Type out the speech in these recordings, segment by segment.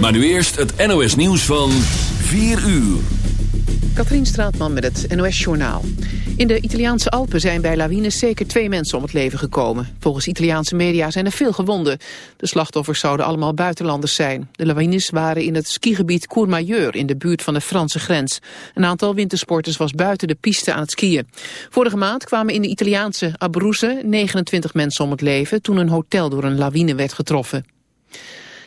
Maar nu eerst het NOS nieuws van 4 uur. Katrien Straatman met het NOS-journaal. In de Italiaanse Alpen zijn bij lawines zeker twee mensen om het leven gekomen. Volgens Italiaanse media zijn er veel gewonden. De slachtoffers zouden allemaal buitenlanders zijn. De lawines waren in het skigebied Courmayeur in de buurt van de Franse grens. Een aantal wintersporters was buiten de piste aan het skiën. Vorige maand kwamen in de Italiaanse Abruzzen 29 mensen om het leven... toen een hotel door een lawine werd getroffen.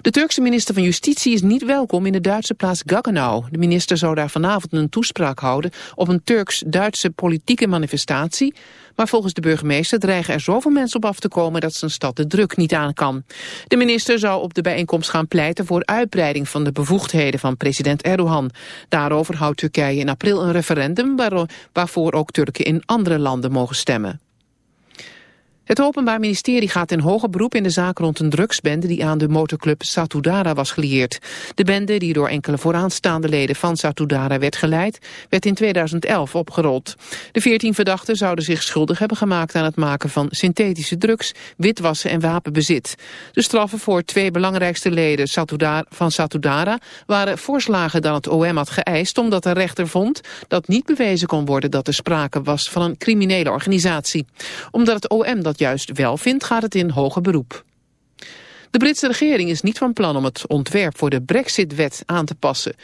De Turkse minister van Justitie is niet welkom in de Duitse plaats Gaggenau. De minister zou daar vanavond een toespraak houden op een Turks-Duitse politieke manifestatie. Maar volgens de burgemeester dreigen er zoveel mensen op af te komen dat zijn stad de druk niet aan kan. De minister zou op de bijeenkomst gaan pleiten voor uitbreiding van de bevoegdheden van president Erdogan. Daarover houdt Turkije in april een referendum waarvoor ook Turken in andere landen mogen stemmen. Het Openbaar Ministerie gaat in hoger beroep in de zaak rond een drugsbende die aan de motorclub Satudara was gelieerd. De bende, die door enkele vooraanstaande leden van Satudara werd geleid, werd in 2011 opgerold. De veertien verdachten zouden zich schuldig hebben gemaakt aan het maken van synthetische drugs, witwassen en wapenbezit. De straffen voor twee belangrijkste leden van Satudara waren voorslagen dan het OM had geëist, omdat de rechter vond dat niet bewezen kon worden dat er sprake was van een criminele organisatie. Omdat het OM dat juist wel vindt, gaat het in hoger beroep. De Britse regering is niet van plan om het ontwerp voor de Brexit-wet aan te passen.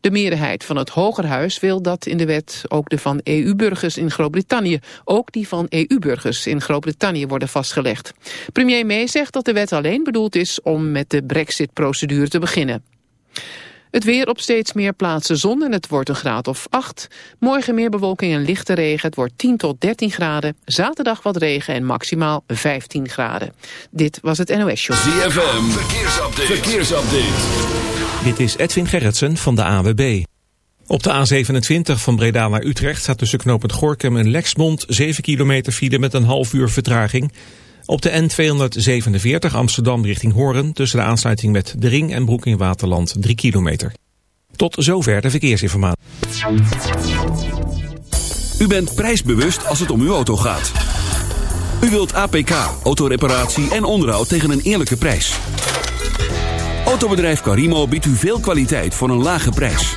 De meerderheid van het Hogerhuis wil dat in de wet ook de van EU-burgers in Groot-Brittannië, ook die van EU-burgers in Groot-Brittannië worden vastgelegd. Premier May zegt dat de wet alleen bedoeld is om met de Brexit-procedure te beginnen. Het weer op steeds meer plaatsen zon en het wordt een graad of 8. Morgen meer bewolking en lichte regen. Het wordt 10 tot 13 graden. Zaterdag wat regen en maximaal 15 graden. Dit was het NOS Show. ZFM, verkeersupdate. verkeersupdate. Dit is Edwin Gerritsen van de AWB. Op de A27 van Breda naar Utrecht staat tussen knooppunt Gorkum en Lexmond 7 kilometer file met een half uur vertraging. Op de N247 Amsterdam richting Horen tussen de aansluiting met De Ring en Broek in Waterland 3 kilometer. Tot zover de verkeersinformatie. U bent prijsbewust als het om uw auto gaat. U wilt APK, autoreparatie en onderhoud tegen een eerlijke prijs. Autobedrijf Carimo biedt u veel kwaliteit voor een lage prijs.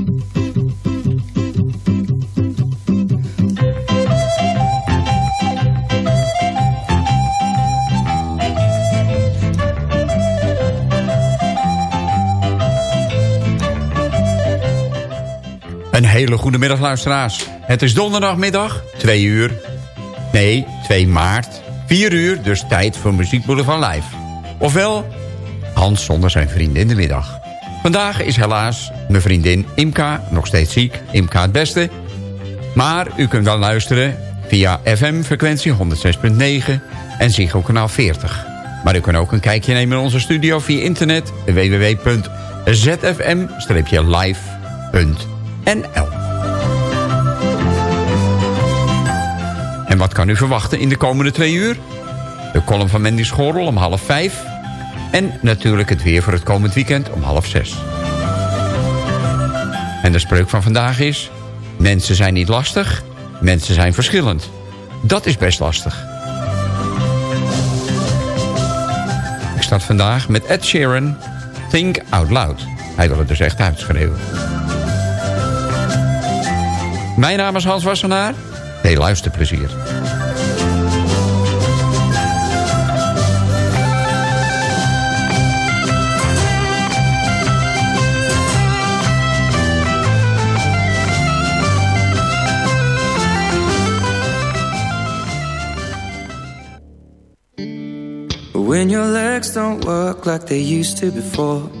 Een hele goede middag, luisteraars. Het is donderdagmiddag, 2 uur. Nee, 2 maart, 4 uur, dus tijd voor Muziek Boulevard Live. Ofwel, Hans zonder zijn vrienden in de middag. Vandaag is helaas mijn vriendin Imka nog steeds ziek. Imka het beste. Maar u kunt wel luisteren via FM-frequentie 106.9 en Ziggo kanaal 40. Maar u kunt ook een kijkje nemen in onze studio via internet www.zfm-live.nl En wat kan u verwachten in de komende twee uur? De column van Mandy Schorrel om half vijf. En natuurlijk het weer voor het komend weekend om half zes. En de spreuk van vandaag is... Mensen zijn niet lastig, mensen zijn verschillend. Dat is best lastig. Ik start vandaag met Ed Sheeran, Think Out Loud. Hij wil het dus echt uitschreeuwen. Mijn naam is Hans Wassenaar. Nee, luisterplezier. When your legs don't work like they used to before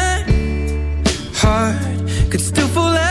could still fall out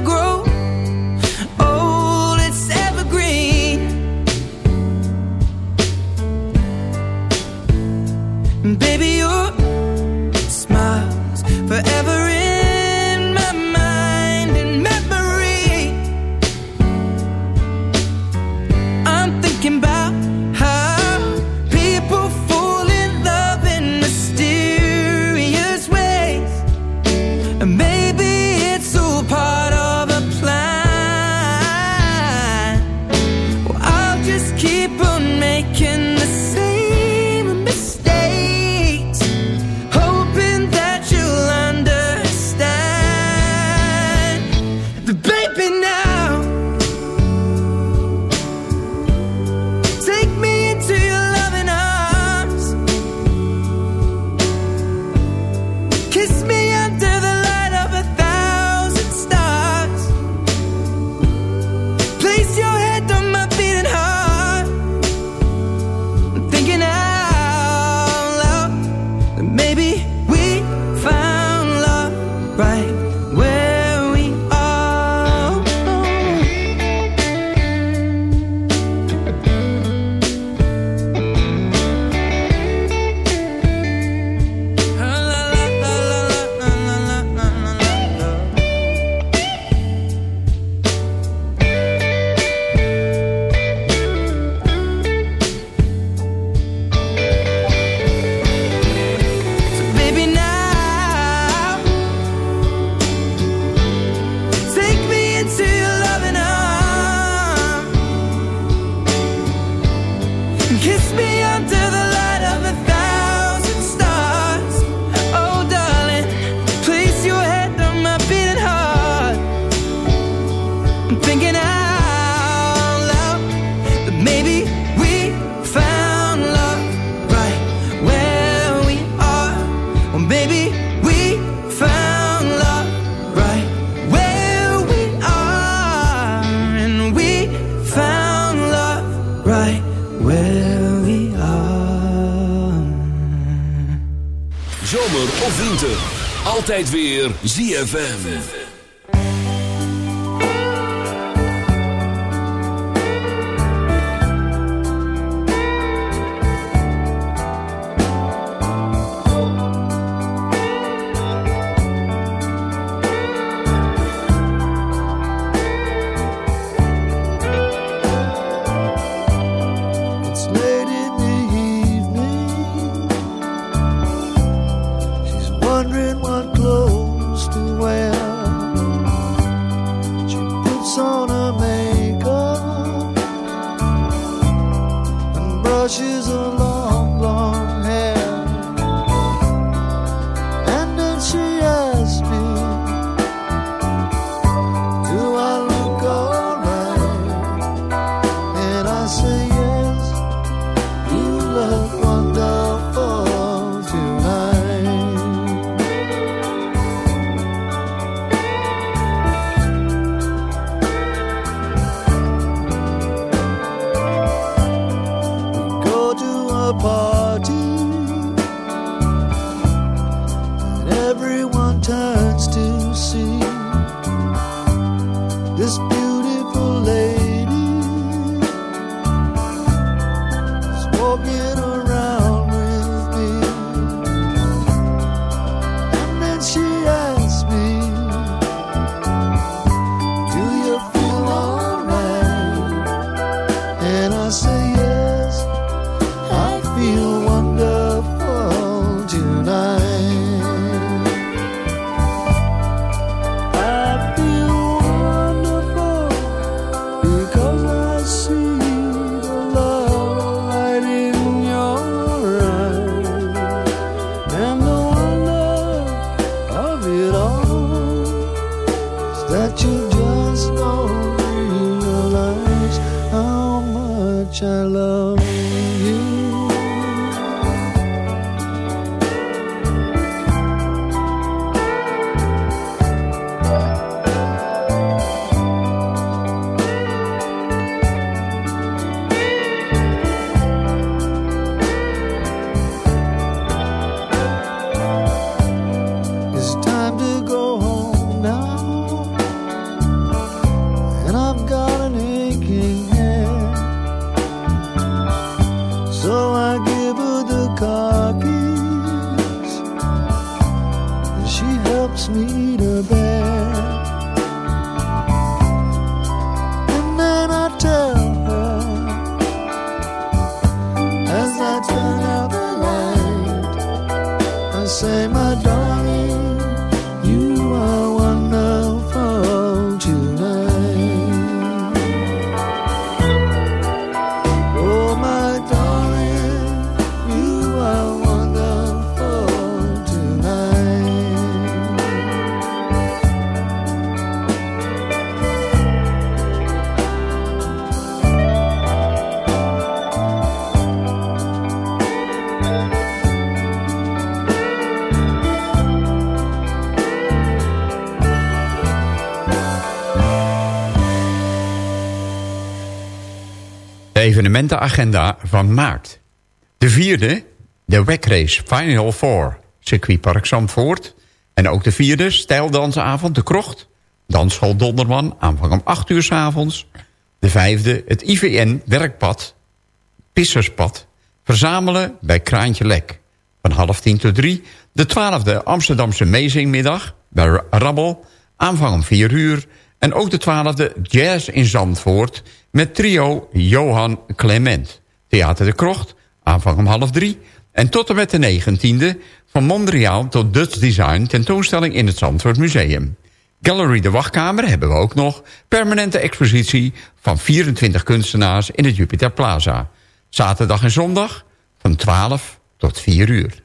altijd weer ZFM. Evenementenagenda van maart. De vierde, de WEC Race Final Four, circuitpark Zandvoort. En ook de vierde, stijldansavond De Krocht. Dansschool Donderman, aanvang om 8 uur s avonds. De vijfde, het IVN Werkpad, Pisserspad. Verzamelen bij Kraantje Lek. Van half tien tot drie. De twaalfde Amsterdamse Meezingmiddag bij Rabbel. Aanvang om 4 uur. En ook de twaalfde Jazz in Zandvoort met trio Johan Clement. Theater de Krocht, aanvang om half drie. En tot en met de negentiende van Mondriaan tot Dutch Design tentoonstelling in het Zandvoort Museum. Gallery de Wachtkamer hebben we ook nog. Permanente expositie van 24 kunstenaars in het Jupiter Plaza. Zaterdag en zondag van 12 tot 4 uur.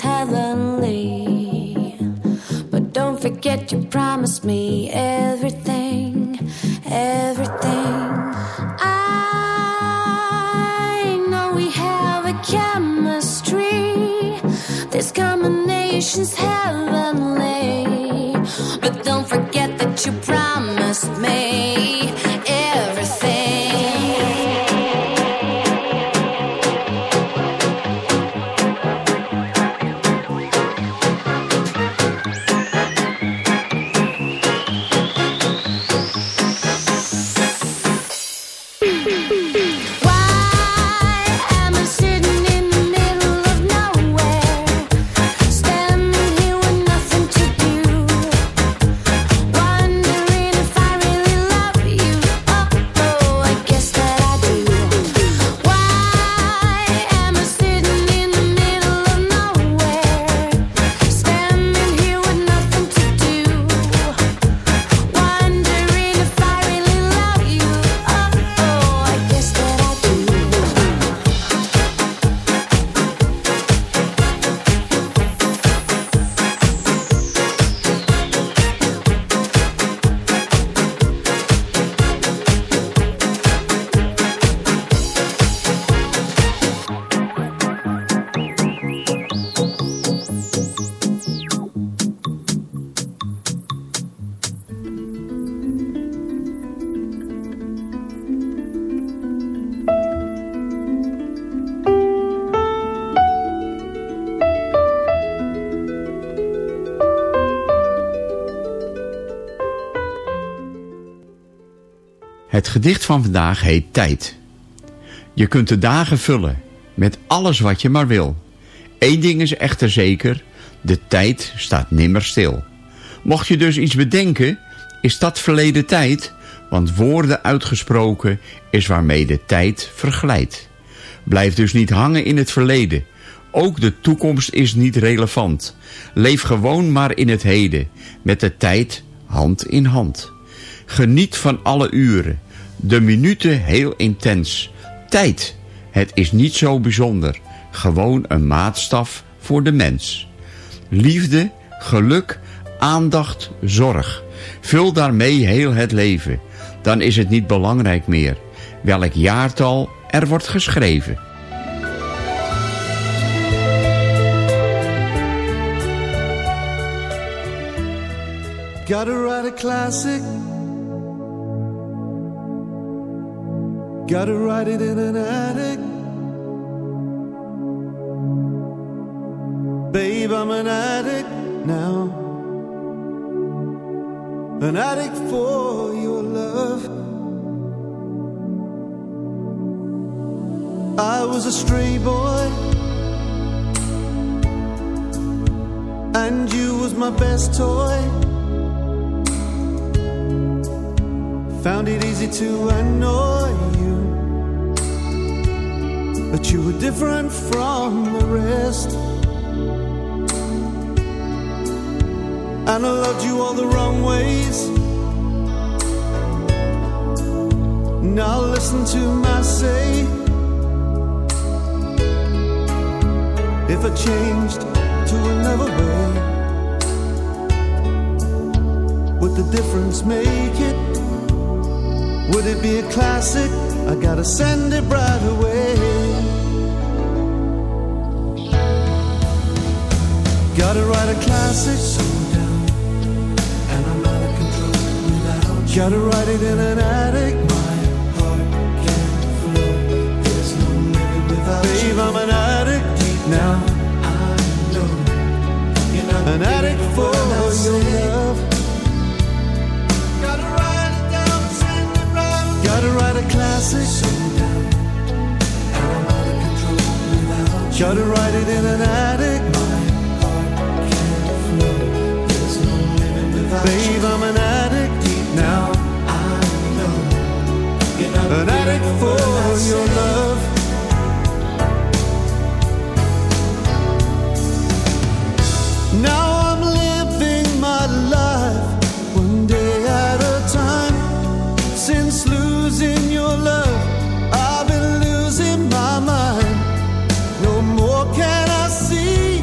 heavenly. But don't forget you promised me. Het gedicht van vandaag heet Tijd. Je kunt de dagen vullen met alles wat je maar wil. Eén ding is echter zeker, de tijd staat nimmer stil. Mocht je dus iets bedenken, is dat verleden tijd... want woorden uitgesproken is waarmee de tijd verglijdt. Blijf dus niet hangen in het verleden. Ook de toekomst is niet relevant. Leef gewoon maar in het heden, met de tijd hand in hand. Geniet van alle uren, de minuten heel intens. Tijd, het is niet zo bijzonder, gewoon een maatstaf voor de mens. Liefde, geluk, aandacht, zorg. Vul daarmee heel het leven. Dan is het niet belangrijk meer welk jaartal er wordt geschreven. A classic. Gotta write it in an attic. Babe, I'm an addict now. An addict for your love. I was a stray boy. And you was my best toy. Found it easy to annoy you. But you were different from the rest. And I loved you all the wrong ways. Now listen to my say. If I changed to another way, would the difference make it? Would it be a classic? I gotta send it right away. Gotta write a classic. And I'm out of control without. Gotta write it in an attic. My heart can't flow. There's no living without Babe, you. I'm an addict now. I know you're not an addict for your love. Right. Gotta write a classic. Gotta write it in an attic. Babe, I'm an addict now. An addict for your love. Losing your love, I've been losing my mind. No more can I see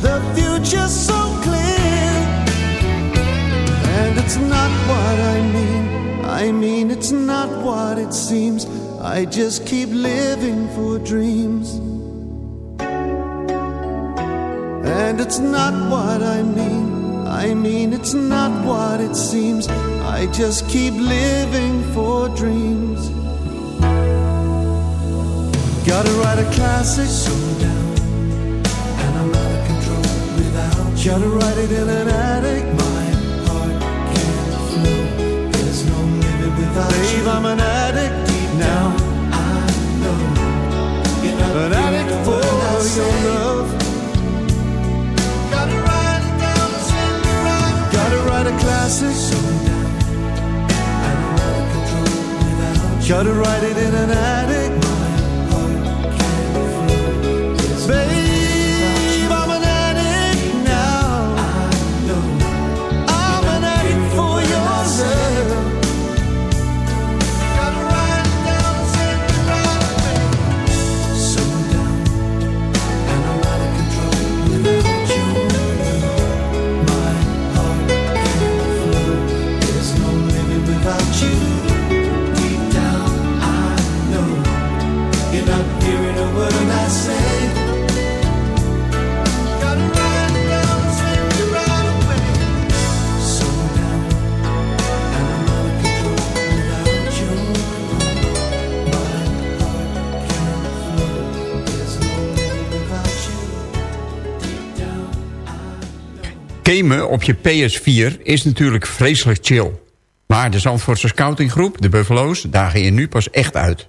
the future so clear. And it's not what I mean. I mean, it's not what it seems. I just keep living for dreams. And it's not what I mean. I mean, it's not what it seems. I just keep living for dreams. Gotta write a classic. Slow down. And I'm out of control without. Gotta write it in an attic. My heart can't flow. There's no living without Babe, you. I'm an addict deep now. I know. You're not an addict for your love. Gotta write it down, send it right. Gotta write a classic. Slow Gotta write it in an attic. Gamen op je PS4 is natuurlijk vreselijk chill. Maar de Zandvoortse scoutinggroep, de Buffalo's, dagen je nu pas echt uit.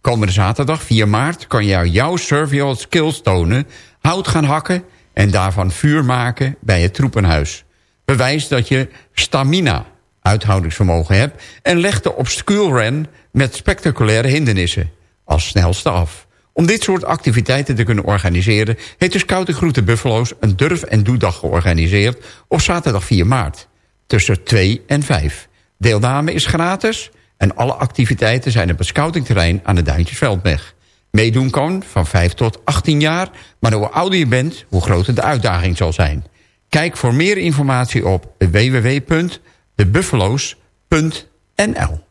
Komende zaterdag 4 maart kan jij jouw survival skills tonen... hout gaan hakken en daarvan vuur maken bij het troepenhuis. Bewijs dat je stamina, uithoudingsvermogen hebt... en leg de obscure run met spectaculaire hindernissen als snelste af. Om dit soort activiteiten te kunnen organiseren... heeft de scoutinggroep de Buffalo's een durf- en doedag georganiseerd... op zaterdag 4 maart, tussen 2 en 5. Deelname is gratis en alle activiteiten zijn op het scoutingterrein aan de Duintjesveldweg. Meedoen kan van 5 tot 18 jaar, maar hoe ouder je bent, hoe groter de uitdaging zal zijn. Kijk voor meer informatie op www.debuffalo's.nl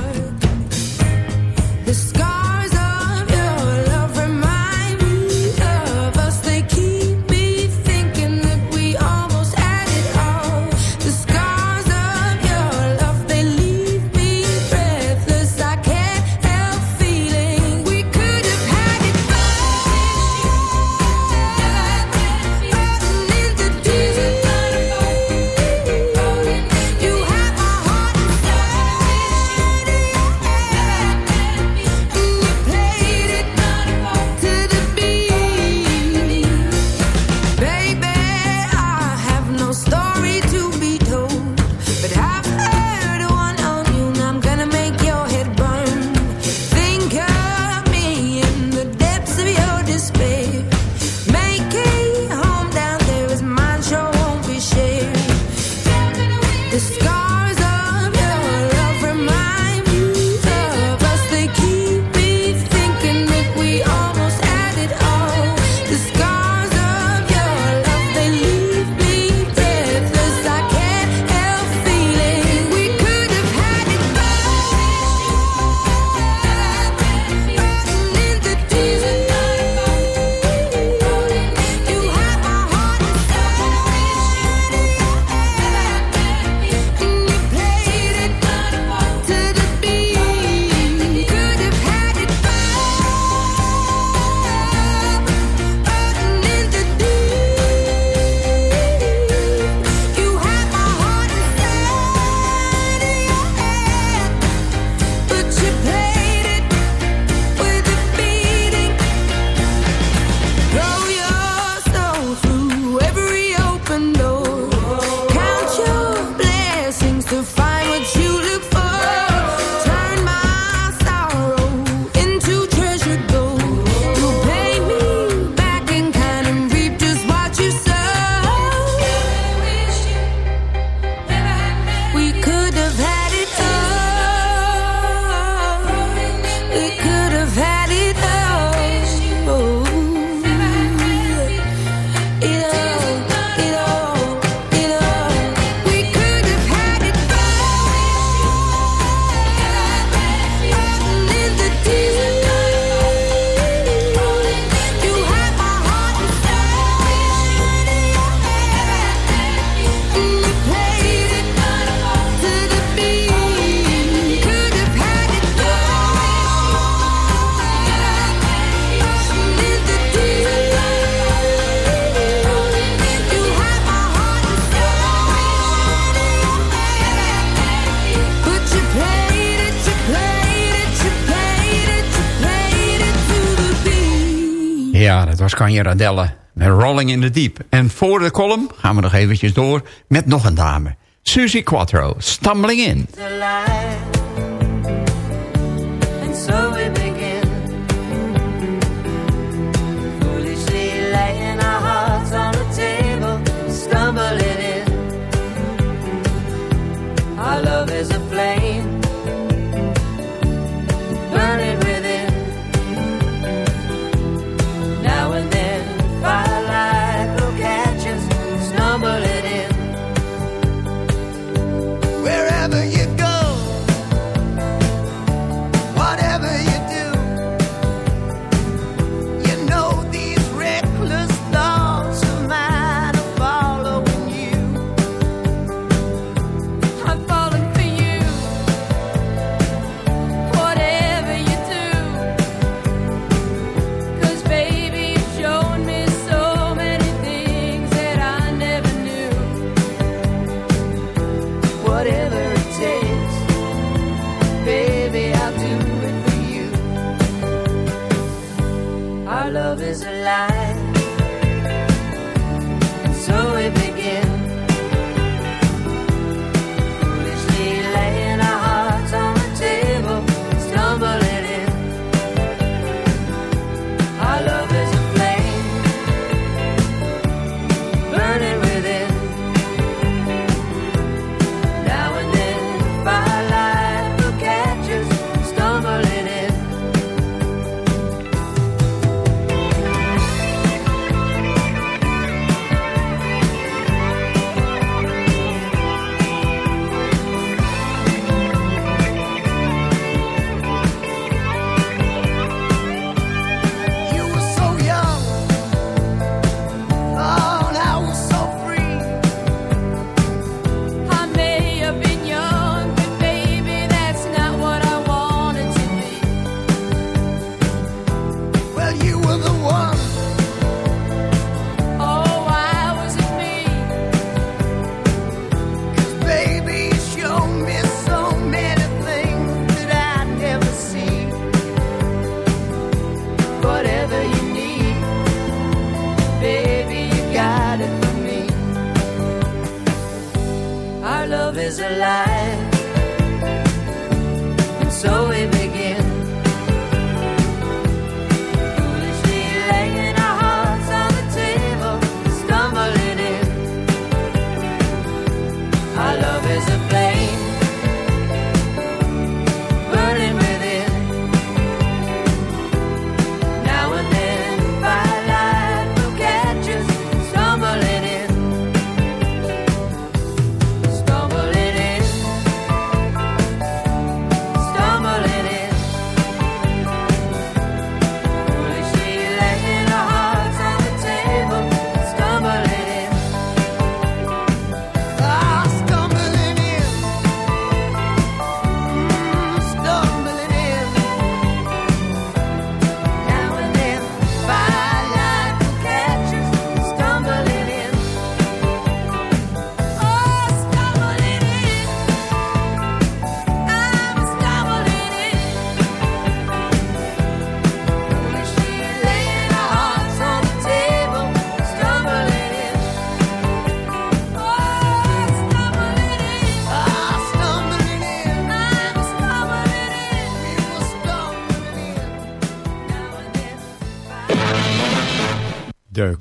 Was Kanye Radelle met Rolling in the Deep. En voor de column gaan we nog eventjes door met nog een dame. Susie Quattro, Stumbling In.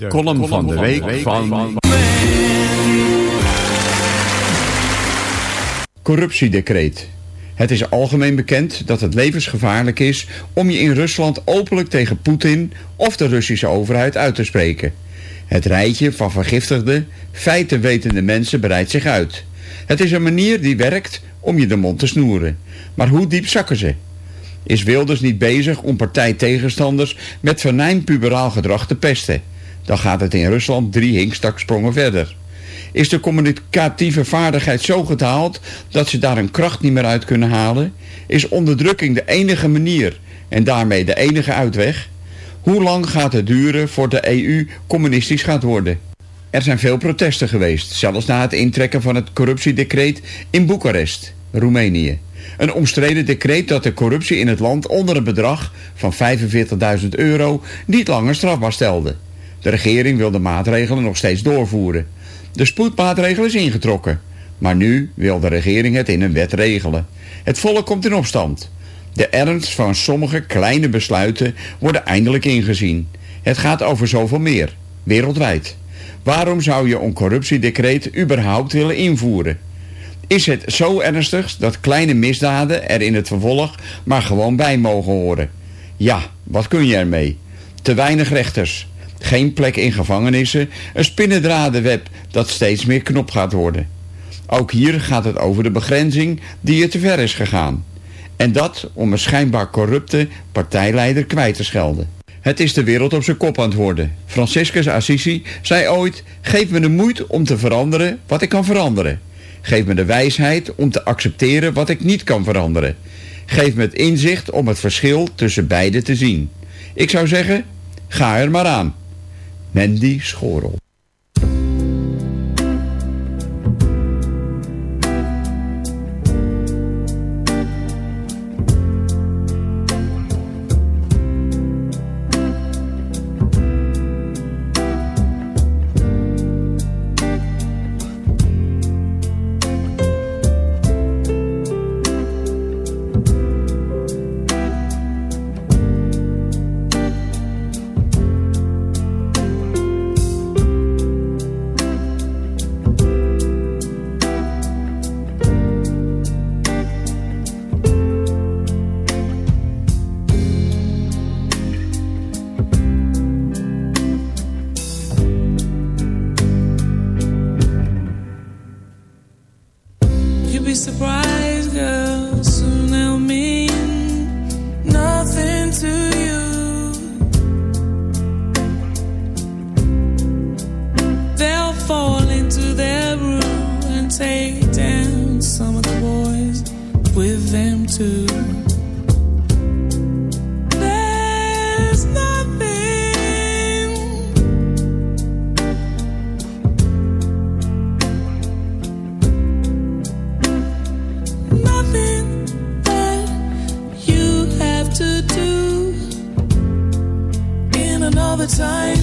De, column, van de week, van... Corruptiedecreet. Het is algemeen bekend dat het levensgevaarlijk is om je in Rusland openlijk tegen Poetin of de Russische overheid uit te spreken. Het rijtje van vergiftigde, feiten wetende mensen breidt zich uit. Het is een manier die werkt om je de mond te snoeren. Maar hoe diep zakken ze? Is Wilders niet bezig om partijtegenstanders met venijn puberaal gedrag te pesten? Dan gaat het in Rusland drie hinkstoksprongen verder. Is de communicatieve vaardigheid zo gedaald dat ze daar hun kracht niet meer uit kunnen halen? Is onderdrukking de enige manier en daarmee de enige uitweg? Hoe lang gaat het duren voordat de EU communistisch gaat worden? Er zijn veel protesten geweest, zelfs na het intrekken van het corruptiedecreet in Boekarest, Roemenië. Een omstreden decreet dat de corruptie in het land onder een bedrag van 45.000 euro niet langer strafbaar stelde. De regering wil de maatregelen nog steeds doorvoeren. De spoedmaatregel is ingetrokken. Maar nu wil de regering het in een wet regelen. Het volk komt in opstand. De ernst van sommige kleine besluiten worden eindelijk ingezien. Het gaat over zoveel meer, wereldwijd. Waarom zou je een corruptiedecreet überhaupt willen invoeren? Is het zo ernstig dat kleine misdaden er in het vervolg maar gewoon bij mogen horen? Ja, wat kun je ermee? Te weinig rechters, geen plek in gevangenissen, een spinnendradenweb dat steeds meer knop gaat worden. Ook hier gaat het over de begrenzing die er te ver is gegaan. En dat om een schijnbaar corrupte partijleider kwijt te schelden. Het is de wereld op zijn kop aan het worden. Franciscus Assisi zei ooit... Geef me de moed om te veranderen wat ik kan veranderen. Geef me de wijsheid om te accepteren wat ik niet kan veranderen. Geef me het inzicht om het verschil tussen beide te zien. Ik zou zeggen, ga er maar aan. Mandy Schorel. Time,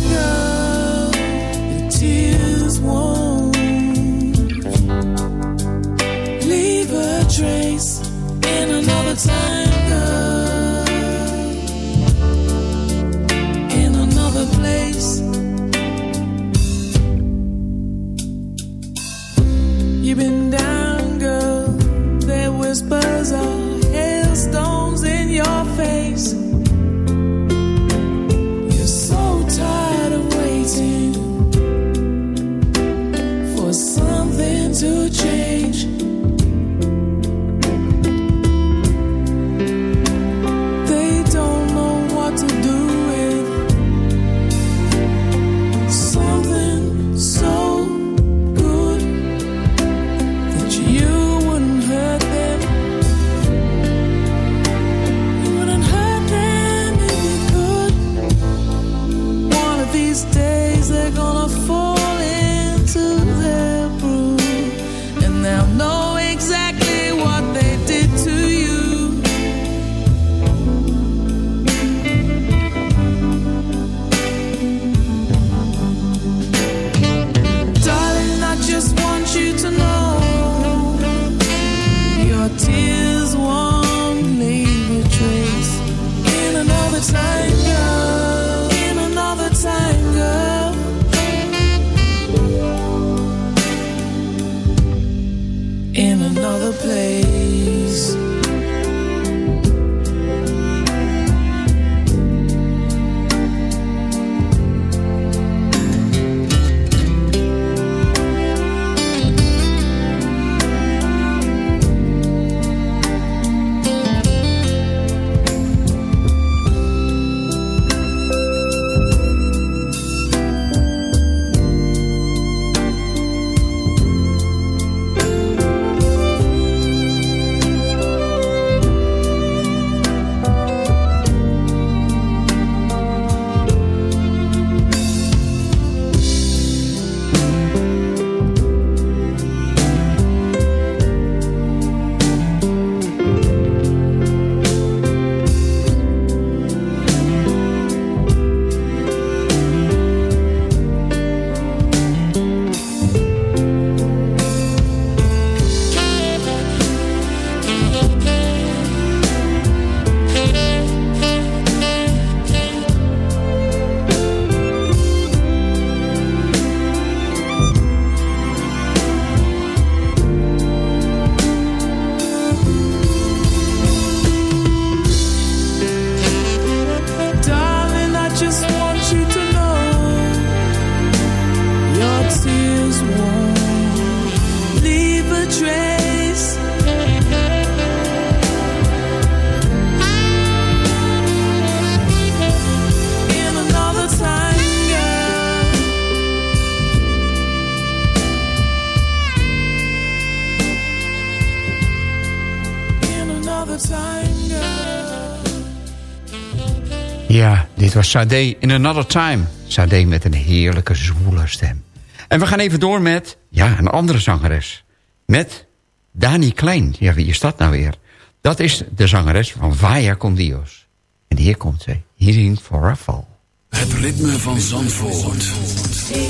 was Sade in Another Time. Sade met een heerlijke zwoele stem. En we gaan even door met, ja, een andere zangeres. Met Dani Klein. Ja, wie is dat nou weer? Dat is de zangeres van Vaya con Dios. En hier komt ze. Hearing for a Fall. Het ritme van Zandvoort. Zandvoort.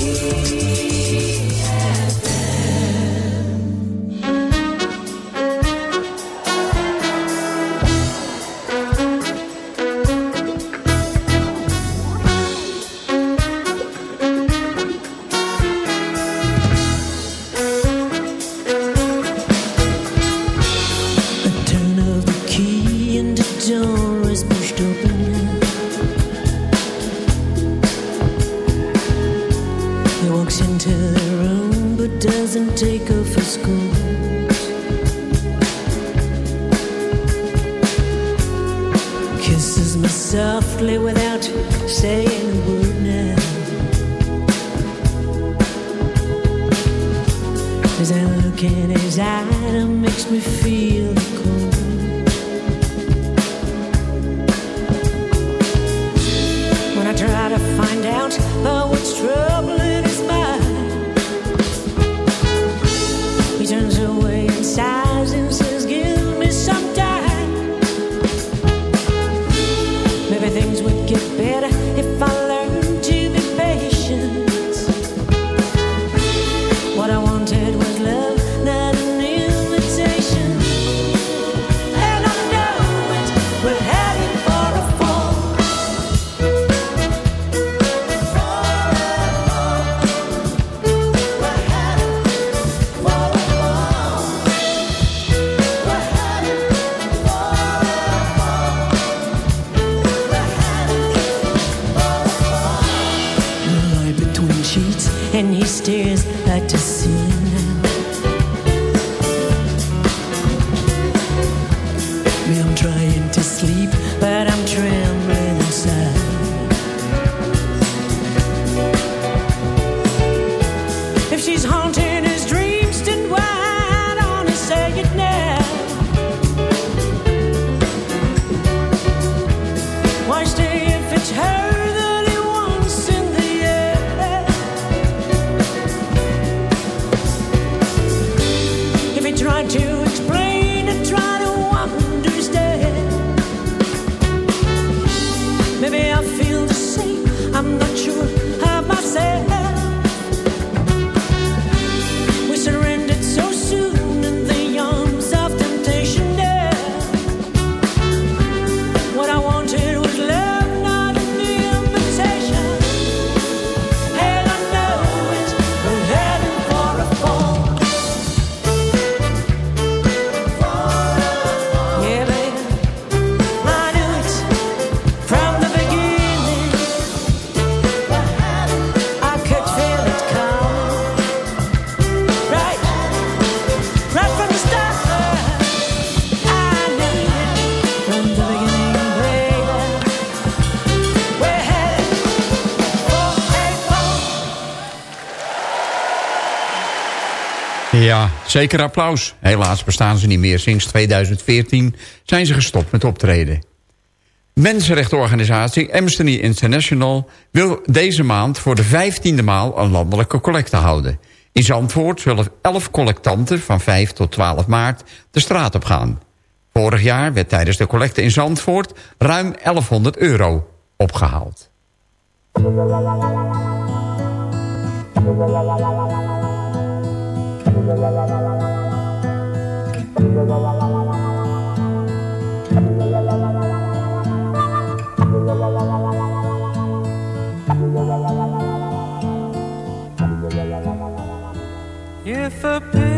eyes. and he still zeker applaus. Helaas bestaan ze niet meer. Sinds 2014 zijn ze gestopt met optreden. Mensenrechtenorganisatie Amnesty International wil deze maand voor de vijftiende maal een landelijke collecte houden. In Zandvoort zullen elf collectanten van 5 tot 12 maart de straat op gaan. Vorig jaar werd tijdens de collecte in Zandvoort ruim 1100 euro opgehaald. for pain.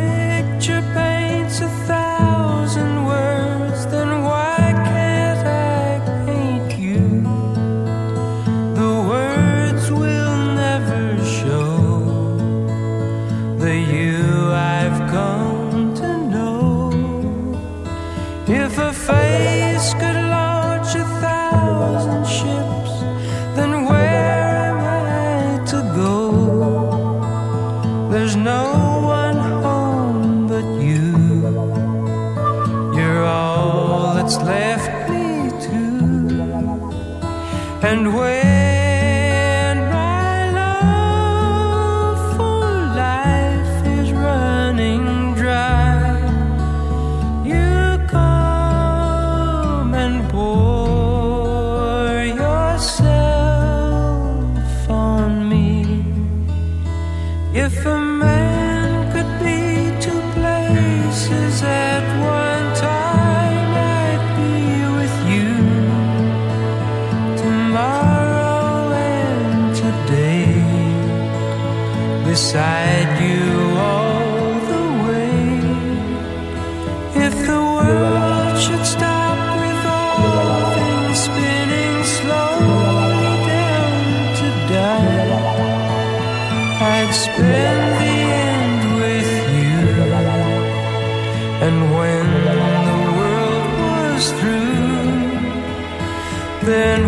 Slowly down to die, I'd spend the end with you. And when the world was through, then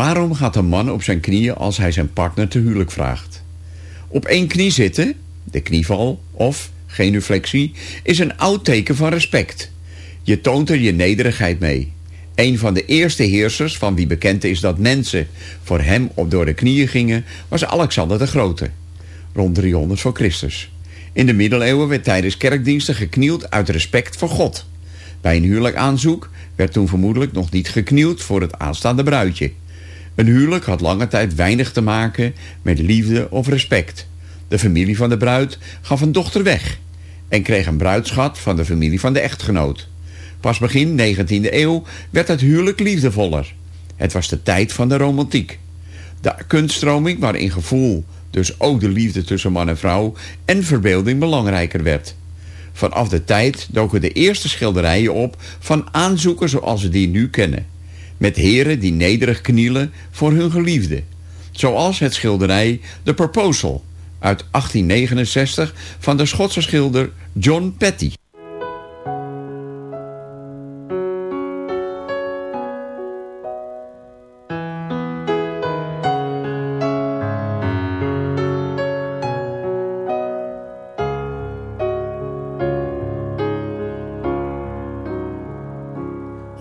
Waarom gaat een man op zijn knieën als hij zijn partner te huwelijk vraagt? Op één knie zitten, de knieval of genuflexie, is een oud teken van respect. Je toont er je nederigheid mee. Een van de eerste heersers van wie bekend is dat mensen voor hem op door de knieën gingen, was Alexander de Grote, rond 300 voor Christus. In de middeleeuwen werd tijdens kerkdiensten geknield uit respect voor God. Bij een huwelijkaanzoek werd toen vermoedelijk nog niet geknield voor het aanstaande bruidje. Een huwelijk had lange tijd weinig te maken met liefde of respect. De familie van de bruid gaf een dochter weg en kreeg een bruidschat van de familie van de echtgenoot. Pas begin 19e eeuw werd het huwelijk liefdevoller. Het was de tijd van de romantiek. De kunststroming waarin gevoel, dus ook de liefde tussen man en vrouw en verbeelding belangrijker werd. Vanaf de tijd doken de eerste schilderijen op van aanzoekers zoals we die nu kennen. Met heren die nederig knielen voor hun geliefde. Zoals het schilderij The Proposal uit 1869 van de Schotse schilder John Petty.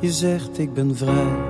Je zegt ik ben vrij,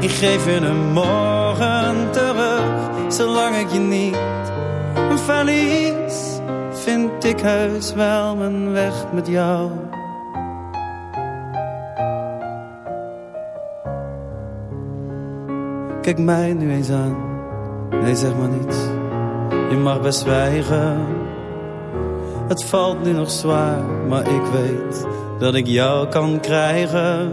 Ik geef je een morgen terug. Zolang ik je niet verlies, vind ik heus wel mijn weg met jou. Kijk mij nu eens aan. Nee, zeg maar niets. Je mag best zwijgen. Het valt nu nog zwaar, maar ik weet dat ik jou kan krijgen.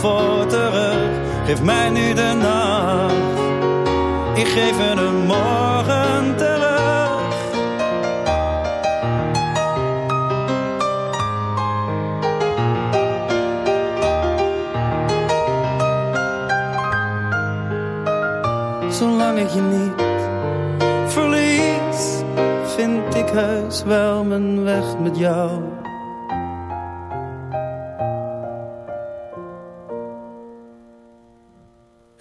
voor terug, geef mij nu de nacht. Ik geef je de morgen terug. Zolang ik je niet verlies, vind ik heus wel mijn weg met jou.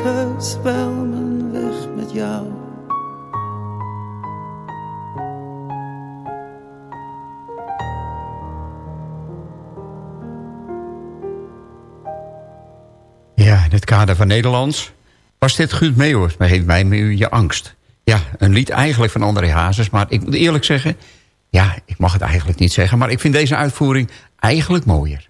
ik heus wel mijn weg met jou. Ja, in het kader van Nederlands was dit Guut Meeuwers. Maar heeft mij nu je angst. Ja, een lied eigenlijk van André Hazes. Maar ik moet eerlijk zeggen... Ja, ik mag het eigenlijk niet zeggen. Maar ik vind deze uitvoering eigenlijk mooier.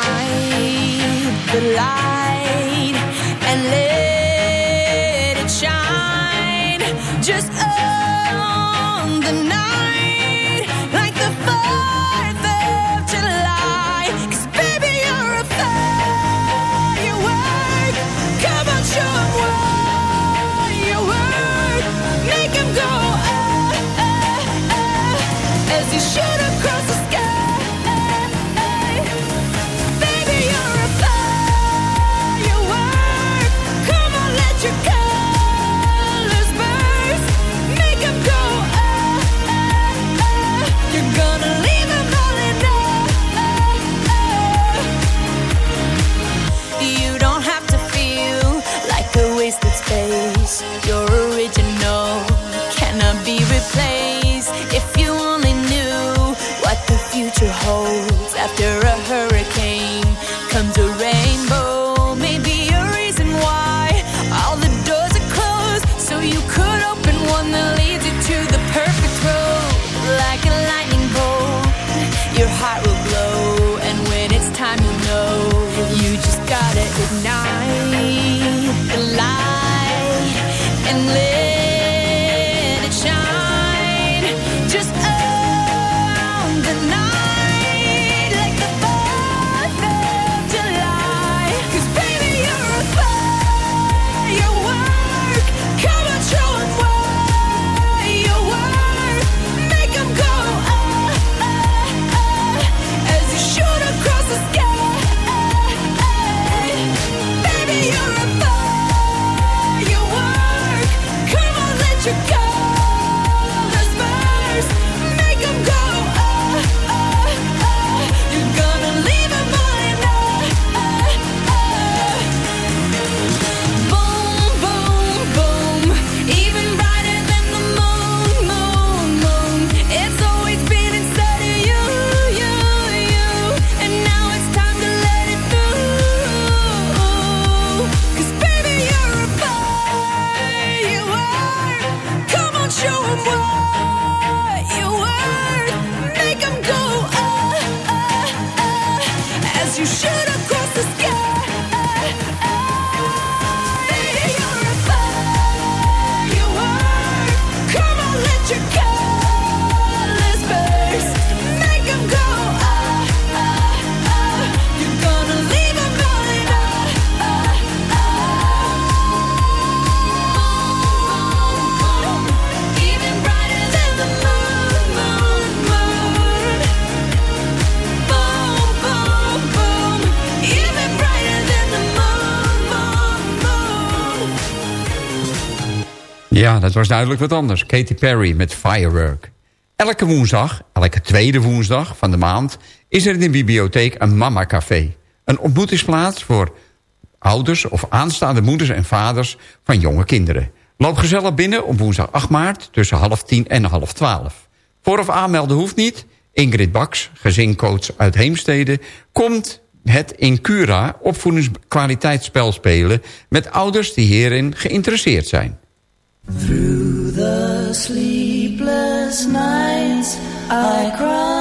the light dat was duidelijk wat anders. Katy Perry met Firework. Elke woensdag, elke tweede woensdag van de maand... is er in de bibliotheek een Mama Café. Een ontmoetingsplaats voor ouders of aanstaande moeders en vaders... van jonge kinderen. Loop gezellig binnen op woensdag 8 maart tussen half tien en half twaalf. Voor of aanmelden hoeft niet. Ingrid Baks, gezincoach uit Heemstede... komt het in Cura opvoedingskwaliteitsspel spelen... met ouders die hierin geïnteresseerd zijn. Through the sleepless nights, I cry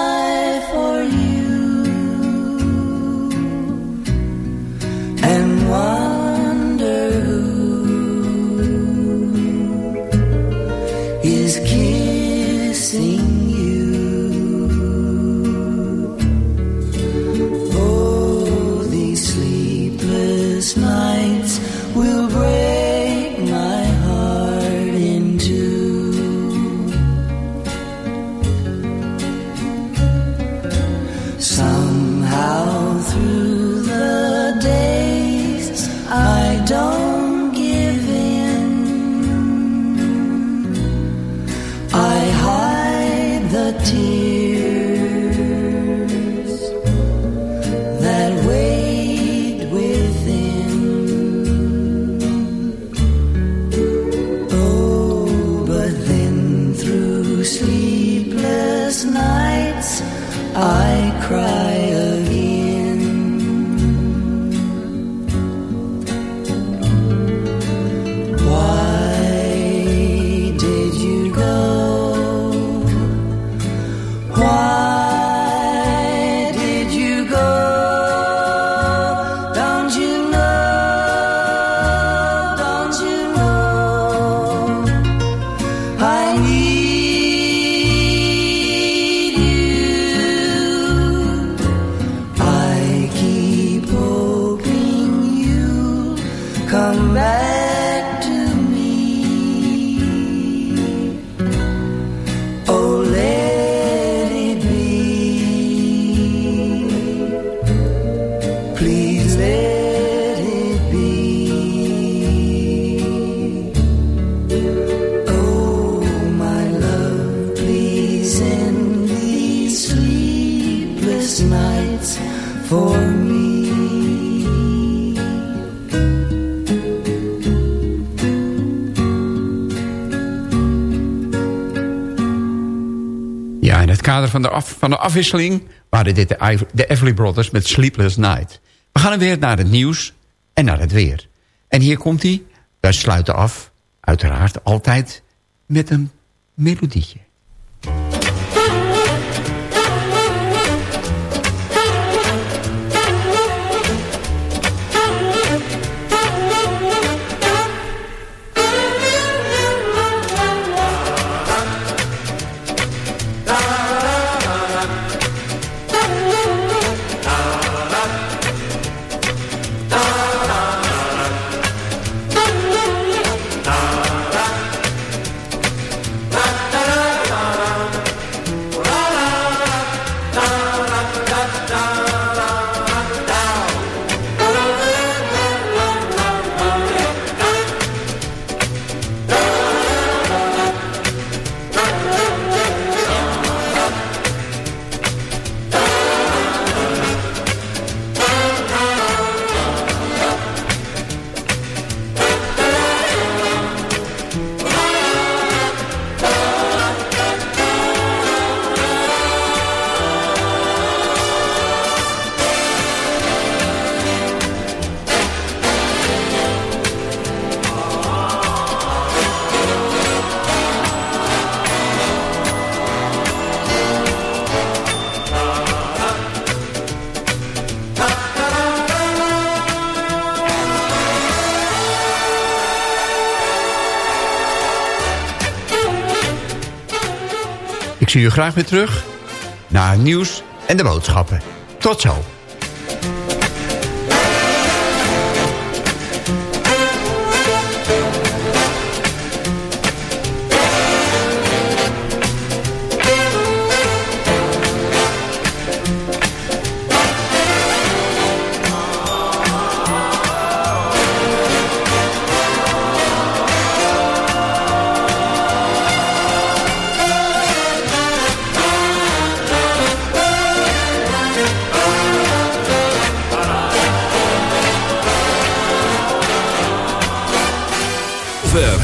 van de, af, van de afwisseling waren dit de, de Everly Brothers met Sleepless Night. We gaan weer naar het nieuws en naar het weer. En hier komt hij. We sluiten af, uiteraard altijd, met een melodietje. Zie u graag weer terug naar het nieuws en de boodschappen. Tot zo.